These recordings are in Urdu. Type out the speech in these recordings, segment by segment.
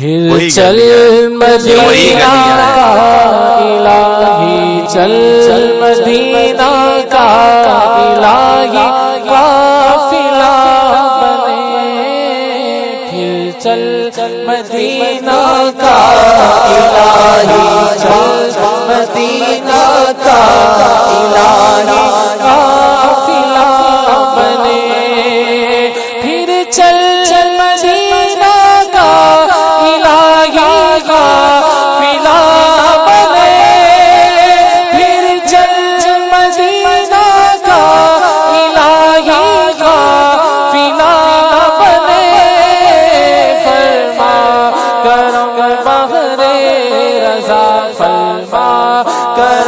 پھر چل مدینہ الہی چل مدینہ کا الہی قافلہ بنے۔ پھر چل مدینہ کا الہی چل مدینہ کا الہی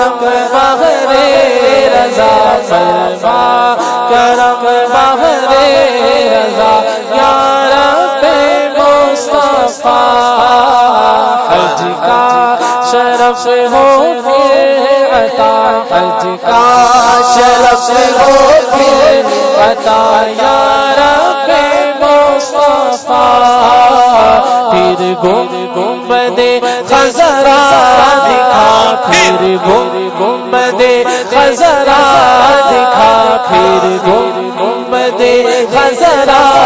کرم بہر رضا فرما، کرم بہر رضا، یا رب مصطفیٰ، حج کا شرف ہو پھر عطا، حج کا شرف ہو پھر عطا، یا رب مصطفیٰ، پھر گم گم دے خزرا دکھا۔ گم خزرا دکھا پھر گم خزرا